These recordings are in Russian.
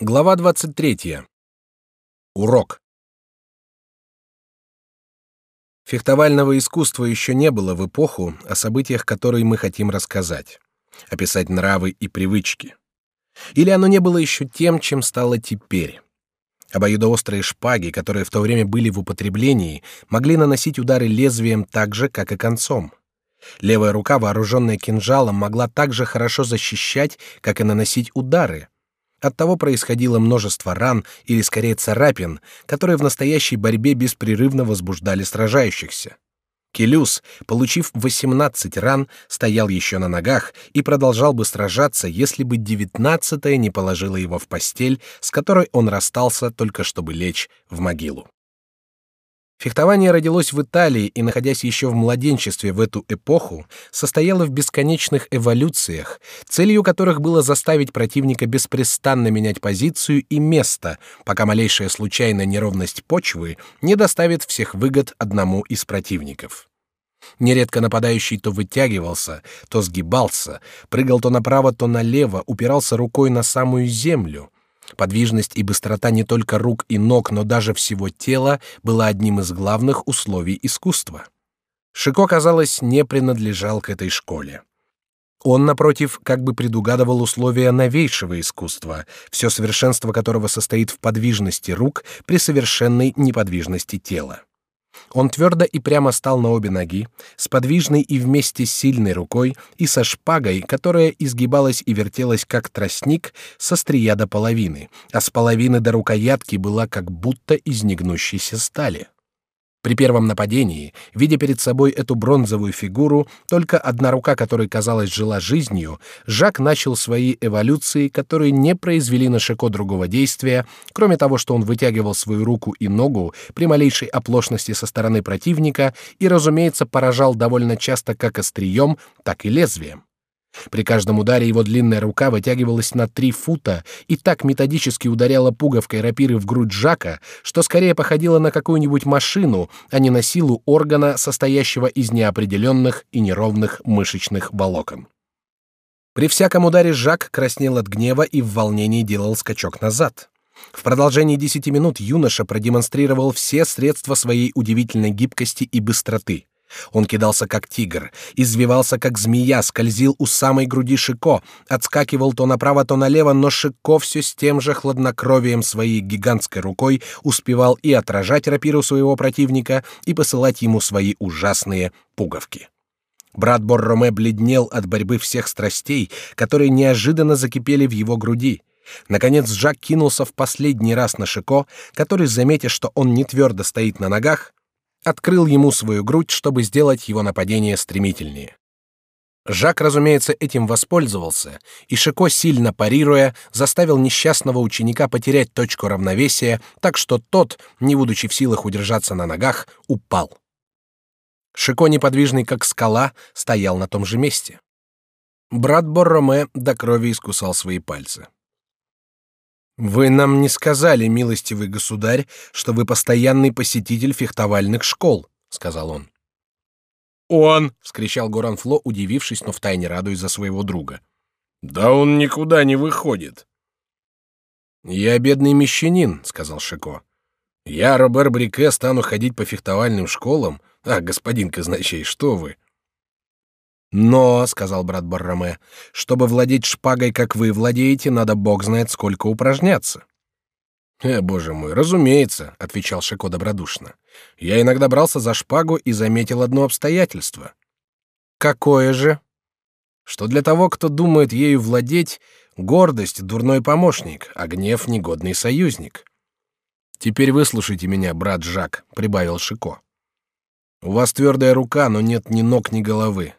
Глава 23. Урок. Фехтовального искусства еще не было в эпоху о событиях, которые мы хотим рассказать, описать нравы и привычки. Или оно не было еще тем, чем стало теперь. Обоюдоострые шпаги, которые в то время были в употреблении, могли наносить удары лезвием так же, как и концом. Левая рука, вооруженная кинжалом, могла так же хорошо защищать, как и наносить удары. Оттого происходило множество ран или скорее царапин, которые в настоящей борьбе беспрерывно возбуждали сражающихся. Келюс, получив 18 ран, стоял еще на ногах и продолжал бы сражаться, если бы девятнадцатая не положила его в постель, с которой он расстался только чтобы лечь в могилу. Фехтование родилось в Италии и, находясь еще в младенчестве в эту эпоху, состояло в бесконечных эволюциях, целью которых было заставить противника беспрестанно менять позицию и место, пока малейшая случайная неровность почвы не доставит всех выгод одному из противников. Нередко нападающий то вытягивался, то сгибался, прыгал то направо, то налево, упирался рукой на самую землю — Подвижность и быстрота не только рук и ног, но даже всего тела была одним из главных условий искусства. Шико, казалось, не принадлежал к этой школе. Он, напротив, как бы предугадывал условия новейшего искусства, все совершенство которого состоит в подвижности рук при совершенной неподвижности тела. Он твердо и прямо стал на обе ноги, с подвижной и вместе сильной рукой и со шпагой, которая изгибалась и вертелась как тростник со стрия до половины, а с половины до рукоятки была как будто из негнущейся стали. При первом нападении, видя перед собой эту бронзовую фигуру, только одна рука которой, казалось, жила жизнью, Жак начал свои эволюции, которые не произвели на Шико другого действия, кроме того, что он вытягивал свою руку и ногу при малейшей оплошности со стороны противника и, разумеется, поражал довольно часто как острием, так и лезвием. При каждом ударе его длинная рука вытягивалась на три фута и так методически ударяла пуговкой рапиры в грудь Жака, что скорее походила на какую-нибудь машину, а не на силу органа, состоящего из неопределенных и неровных мышечных волокон. При всяком ударе Жак краснел от гнева и в волнении делал скачок назад. В продолжении десяти минут юноша продемонстрировал все средства своей удивительной гибкости и быстроты. Он кидался как тигр, извивался как змея, скользил у самой груди Шико, отскакивал то направо, то налево, но Шико все с тем же хладнокровием своей гигантской рукой успевал и отражать рапиру своего противника, и посылать ему свои ужасные пуговки. Брат Борроме бледнел от борьбы всех страстей, которые неожиданно закипели в его груди. Наконец Жак кинулся в последний раз на Шико, который, заметив, что он не твердо стоит на ногах, открыл ему свою грудь, чтобы сделать его нападение стремительнее. Жак, разумеется, этим воспользовался, и Шико, сильно парируя, заставил несчастного ученика потерять точку равновесия, так что тот, не будучи в силах удержаться на ногах, упал. Шико, неподвижный как скала, стоял на том же месте. Брат Борроме до крови искусал свои пальцы. Вы нам не сказали, милостивый государь, что вы постоянный посетитель фехтовальных школ, сказал он. Он, вскричал Горанфло, удивившись, но втайне радуясь за своего друга. Да он никуда не выходит. Я бедный мещанин, сказал Шико. Я, Робер Брике, стану ходить по фехтовальным школам. А, господин казначей, что вы? Но, сказал брат Барраме, чтобы владеть шпагой, как вы владеете, надо бог знает сколько упражняться. Э, боже мой, разумеется, отвечал Шико добродушно. Я иногда брался за шпагу и заметил одно обстоятельство. Какое же? Что для того, кто думает ею владеть, гордость дурной помощник, а гнев негодный союзник. Теперь выслушайте меня, брат Жак, прибавил Шико. У вас твердая рука, но нет ни ног, ни головы.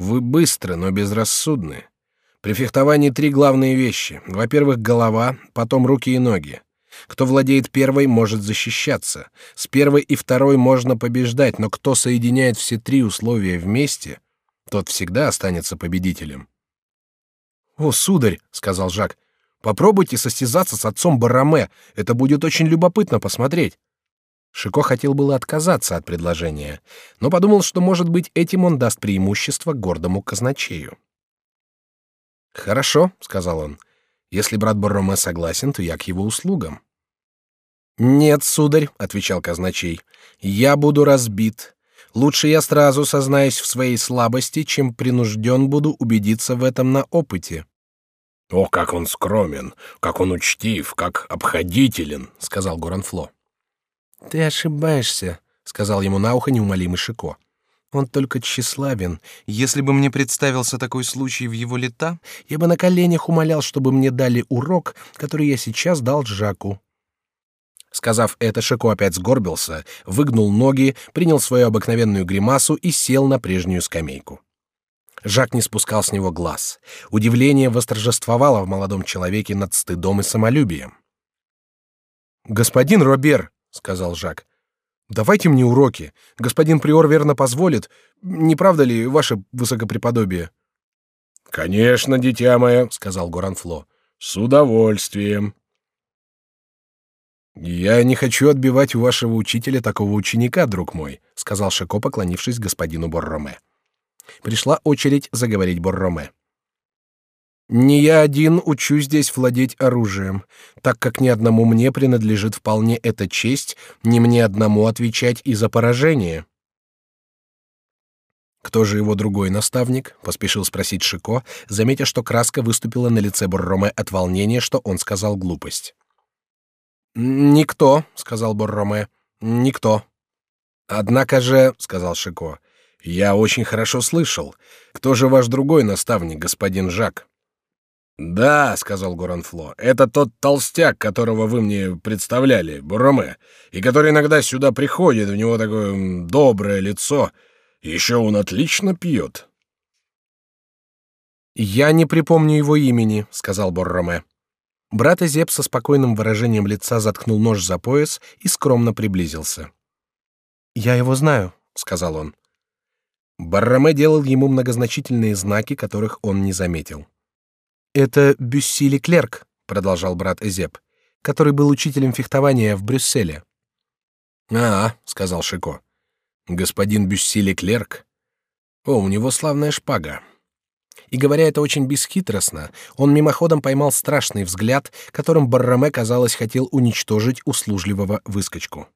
Вы быстры, но безрассудны. При фехтовании три главные вещи. Во-первых, голова, потом руки и ноги. Кто владеет первой, может защищаться. С первой и второй можно побеждать, но кто соединяет все три условия вместе, тот всегда останется победителем. О, сударь, сказал Жак, попробуйте состязаться с отцом Бараме. Это будет очень любопытно посмотреть. Шико хотел было отказаться от предложения, но подумал, что, может быть, этим он даст преимущество гордому казначею. «Хорошо», — сказал он, Если брат Борроме согласен, то я к его услугам. Нет, сударь, отвечал казначей, я буду разбит. Лучше я сразу сознаюсь в своей слабости, чем принужден буду убедиться в этом на опыте. О, как он скромен, как он учтив, как обходителен, сказал Горанфло. Ты ошибаешься, сказал ему на ухо неумолимый Шико. Он только тщеславен. Если бы мне представился такой случай в его лета, я бы на коленях умолял, чтобы мне дали урок, который я сейчас дал Жаку. Сказав это, Шико опять сгорбился, выгнул ноги, принял свою обыкновенную гримасу и сел на прежнюю скамейку. Жак не спускал с него глаз. Удивление восторжествовало в молодом человеке над стыдом и самолюбием. Господин Робер, сказал Жак, давайте мне уроки. Господин приор верно позволит. Не правда ли, ваше высокопреподобие? Конечно, дитя мое, сказал Горанфло. С удовольствием. Я не хочу отбивать у вашего учителя такого ученика, друг мой, сказал Шико, поклонившись господину Борроме. Пришла очередь заговорить Борроме. Не я один учу здесь владеть оружием, так как ни одному мне принадлежит вполне эта честь, не мне одному отвечать и за поражение. Кто же его другой наставник? поспешил спросить Шико, заметя, что краска выступила на лице Борроме от волнения, что он сказал глупость. Никто, сказал Борроме, никто. Однако же, сказал Шико, я очень хорошо слышал. Кто же ваш другой наставник, господин Жак? Да, сказал Горанфло. Это тот толстяк, которого вы мне представляли, Борроме, и который иногда сюда приходит. У него такое доброе лицо. Еще он отлично пьет. Я не припомню его имени, сказал Борроме. Брат Эзеп со спокойным выражением лица заткнул нож за пояс и скромно приблизился. «Я его знаю», — сказал он. Барраме делал ему многозначительные знаки, которых он не заметил. «Это Бюсси Леклерк», — продолжал брат Эзеп, который был учителем фехтования в Брюсселе. «А, — сказал Шико, — господин Бюсси Леклерк. О, у него славная шпага. И говоря это очень бесхитростно, он мимоходом поймал страшный взгляд, которым Барраме, казалось, хотел уничтожить услужливого выскочку.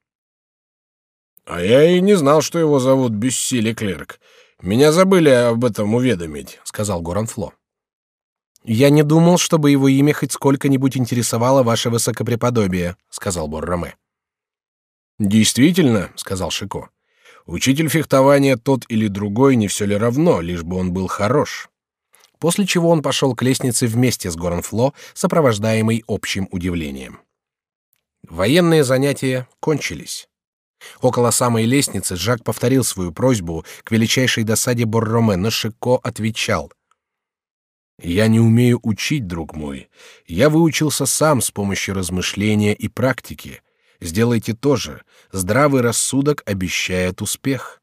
А я и не знал, что его зовут Бюсси Леклерк. Меня забыли об этом уведомить, сказал Горанфло. Я не думал, чтобы его имя хоть сколько-нибудь интересовало ваше высокопреподобие, сказал Борраме. Действительно, сказал Шико. Учитель фехтования тот или другой не все ли равно, лишь бы он был хорош после чего он пошел к лестнице вместе с Горанфло, сопровождаемый общим удивлением. Военные занятия кончились. Около самой лестницы Жак повторил свою просьбу к величайшей досаде Борроме, но Шико отвечал: "Я не умею учить, друг мой. Я выучился сам с помощью размышления и практики. Сделайте то же. Здравый рассудок обещает успех".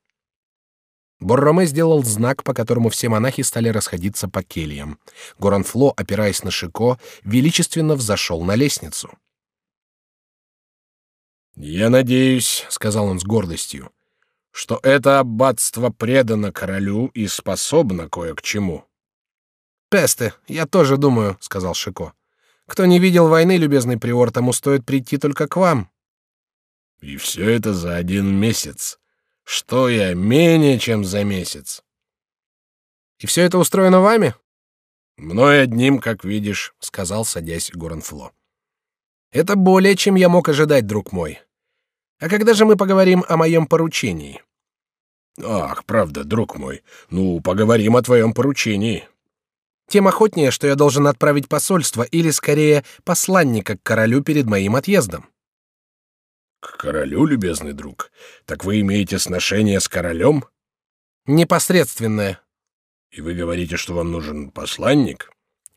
Борроме сделал знак, по которому все монахи стали расходиться по кельям. Горанфло, опираясь на Шико, величественно взошел на лестницу. «Я надеюсь», — сказал он с гордостью, — «что это аббатство предано королю и способно кое к чему». «Песте, я тоже думаю», — сказал Шико. «Кто не видел войны, любезный приор, тому стоит прийти только к вам». «И все это за один месяц», что я менее чем за месяц. И все это устроено вами? Мной одним, как видишь, сказал, садясь Гуранфло. Это более, чем я мог ожидать, друг мой. А когда же мы поговорим о моем поручении? Ах, правда, друг мой. Ну, поговорим о твоем поручении. Тем охотнее, что я должен отправить посольство или, скорее, посланника к королю перед моим отъездом. К королю, любезный друг. Так вы имеете сношение с королем? Непосредственное. И вы говорите, что вам нужен посланник?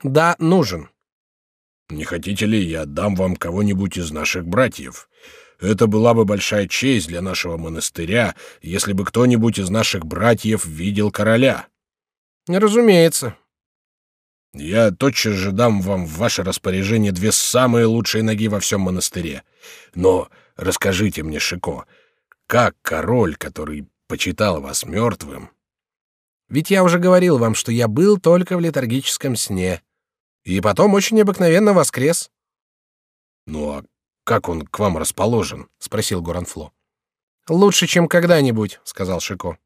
Да, нужен. Не хотите ли, я дам вам кого-нибудь из наших братьев? Это была бы большая честь для нашего монастыря, если бы кто-нибудь из наших братьев видел короля. Разумеется. Я тотчас же дам вам в ваше распоряжение две самые лучшие ноги во всем монастыре. Но Расскажите мне, Шико, как король, который почитал вас мертвым? Ведь я уже говорил вам, что я был только в летаргическом сне. И потом очень обыкновенно воскрес. Ну а как он к вам расположен? спросил Горанфло. Лучше, чем когда-нибудь, сказал Шико.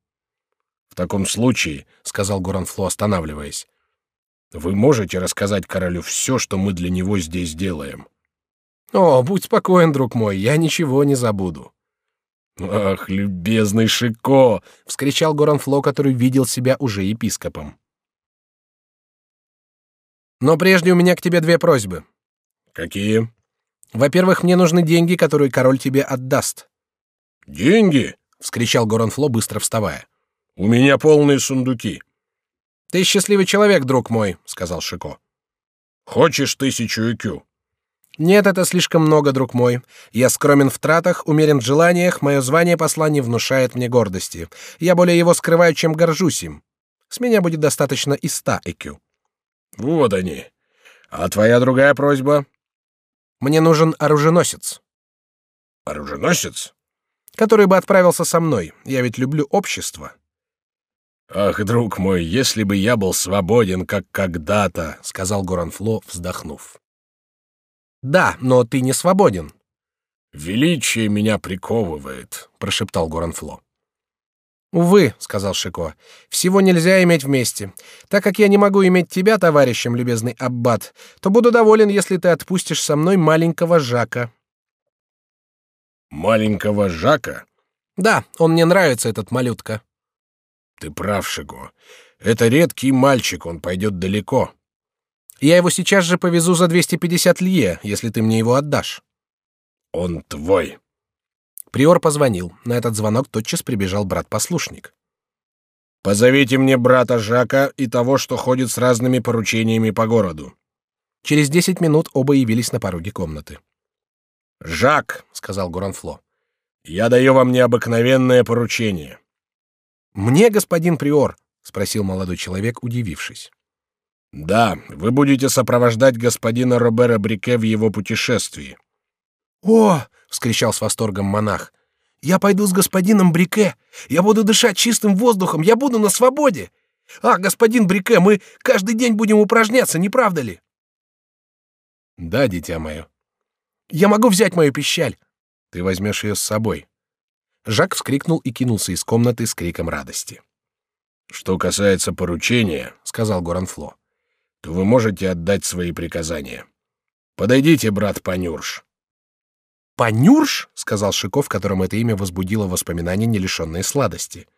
В таком случае, сказал Горанфло, останавливаясь, вы можете рассказать королю все, что мы для него здесь делаем. О, будь спокоен, друг мой, я ничего не забуду. Ах, любезный Шико, вскричал Горанфло, который видел себя уже епископом. Но прежде у меня к тебе две просьбы. Какие? Во-первых, мне нужны деньги, которые король тебе отдаст. Деньги? вскричал Горанфло, быстро вставая. У меня полные сундуки. Ты счастливый человек, друг мой, сказал Шико. Хочешь тысячу икю? Нет, это слишком много, друг мой. Я скромен в тратах, умерен в желаниях, мое звание посла не внушает мне гордости. Я более его скрываю, чем горжусь им. С меня будет достаточно и ста икю. Вот они. А твоя другая просьба? Мне нужен оруженосец. Оруженосец? Который бы отправился со мной. Я ведь люблю общество. Ах, друг мой, если бы я был свободен, как когда-то, сказал Горанфло, вздохнув. Да, но ты не свободен. Величие меня приковывает, прошептал Горанфло. Увы, сказал Шико, всего нельзя иметь вместе. Так как я не могу иметь тебя товарищем, любезный аббат, то буду доволен, если ты отпустишь со мной маленького Жака. Маленького Жака? Да, он мне нравится этот малютка. Ты прав, Шико. Это редкий мальчик, он пойдет далеко. Я его сейчас же повезу за 250 лье, если ты мне его отдашь. Он твой. Приор позвонил. На этот звонок тотчас прибежал брат-послушник. Позовите мне брата Жака и того, что ходит с разными поручениями по городу. Через десять минут оба явились на пороге комнаты. Жак, сказал Гуранфло, я даю вам необыкновенное поручение. Мне, господин приор, спросил молодой человек, удивившись. Да, вы будете сопровождать господина Робера Брике в его путешествии. О, вскричал с восторгом монах. Я пойду с господином Брике. Я буду дышать чистым воздухом. Я буду на свободе. А, господин Брике, мы каждый день будем упражняться, не правда ли? Да, дитя мое. Я могу взять мою пищаль. Ты возьмешь ее с собой. Жак вскрикнул и кинулся из комнаты с криком радости. Что касается поручения, сказал Горанфло, то вы можете отдать свои приказания. Подойдите, брат Панюрш. Панюрш, сказал Шиков, которому это имя возбудило воспоминания, не лишенные сладости.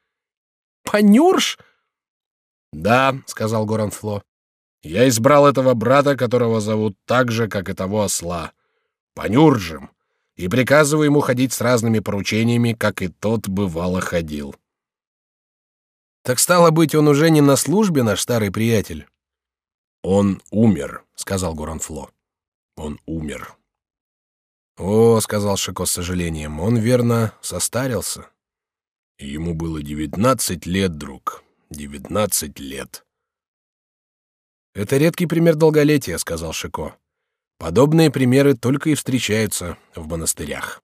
Панюрш? Да, сказал Горанфло. Я избрал этого брата, которого зовут так же, как и того осла, Панюржем, и приказываю ему ходить с разными поручениями, как и тот бывало ходил. Так стало быть, он уже не на службе, наш старый приятель. Он умер, сказал Горанфло. Он умер. О, сказал Шико с сожалением, он верно состарился. Ему было девятнадцать лет, друг, девятнадцать лет. Это редкий пример долголетия, сказал Шико. Подобные примеры только и встречаются в монастырях.